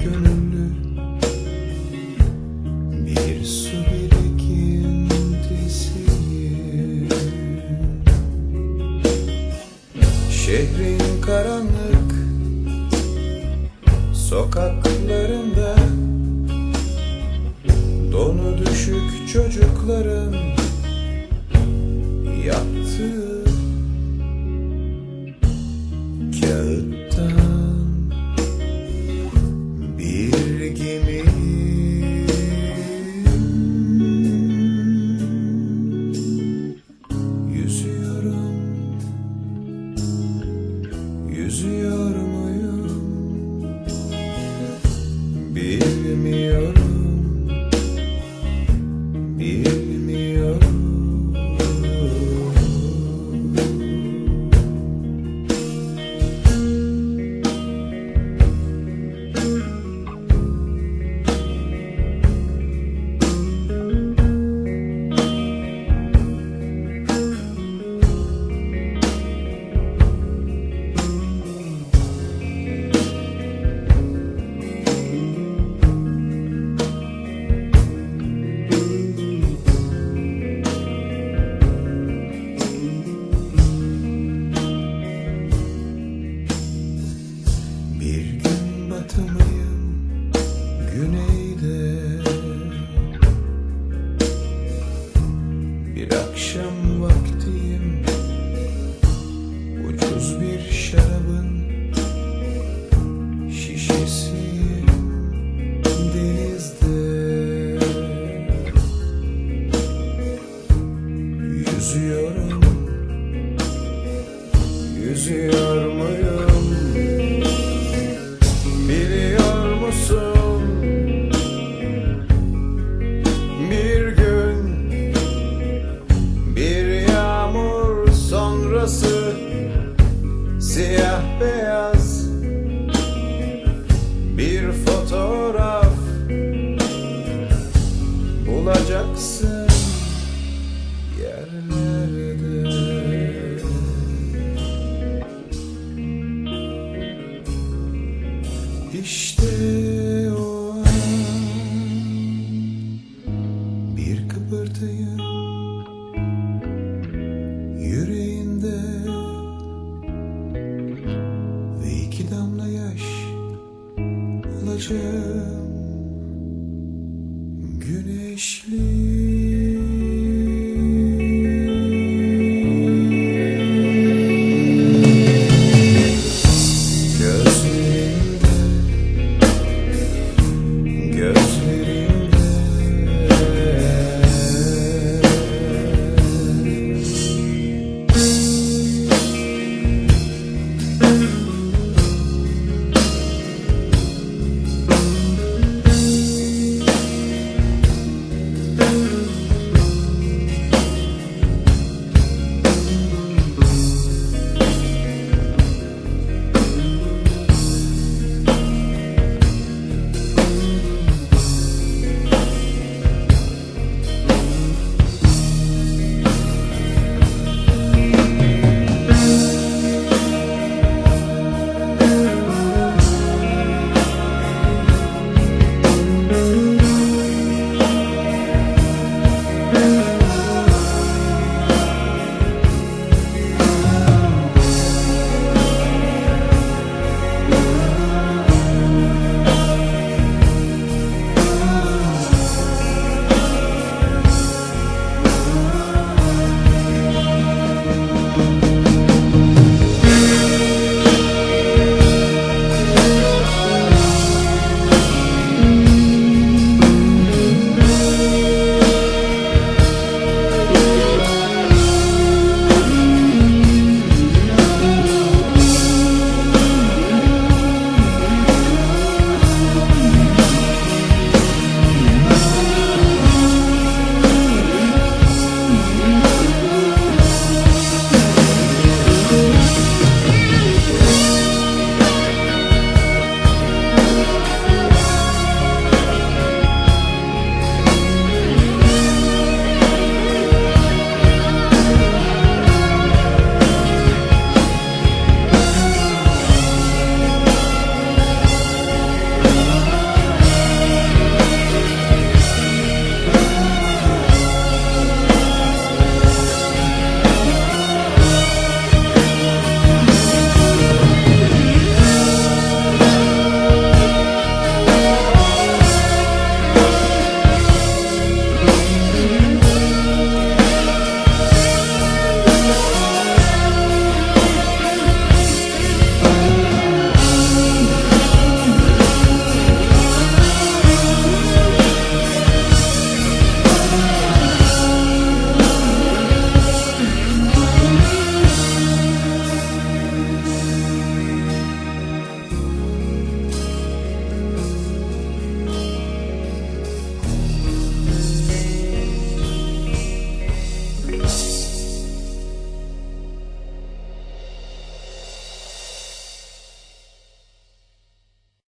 gönüllü bir su birikintisiyim Şehrin karanlık sokaklarında. Donu düşük çocukların yaptığı Yüzüyor muyum? Bilmiyorum akşam vaktiyim Ucuz bir şarabın şişesiyim denizde. Yüzüyorum Yüzüyor Jackson. Güneşli.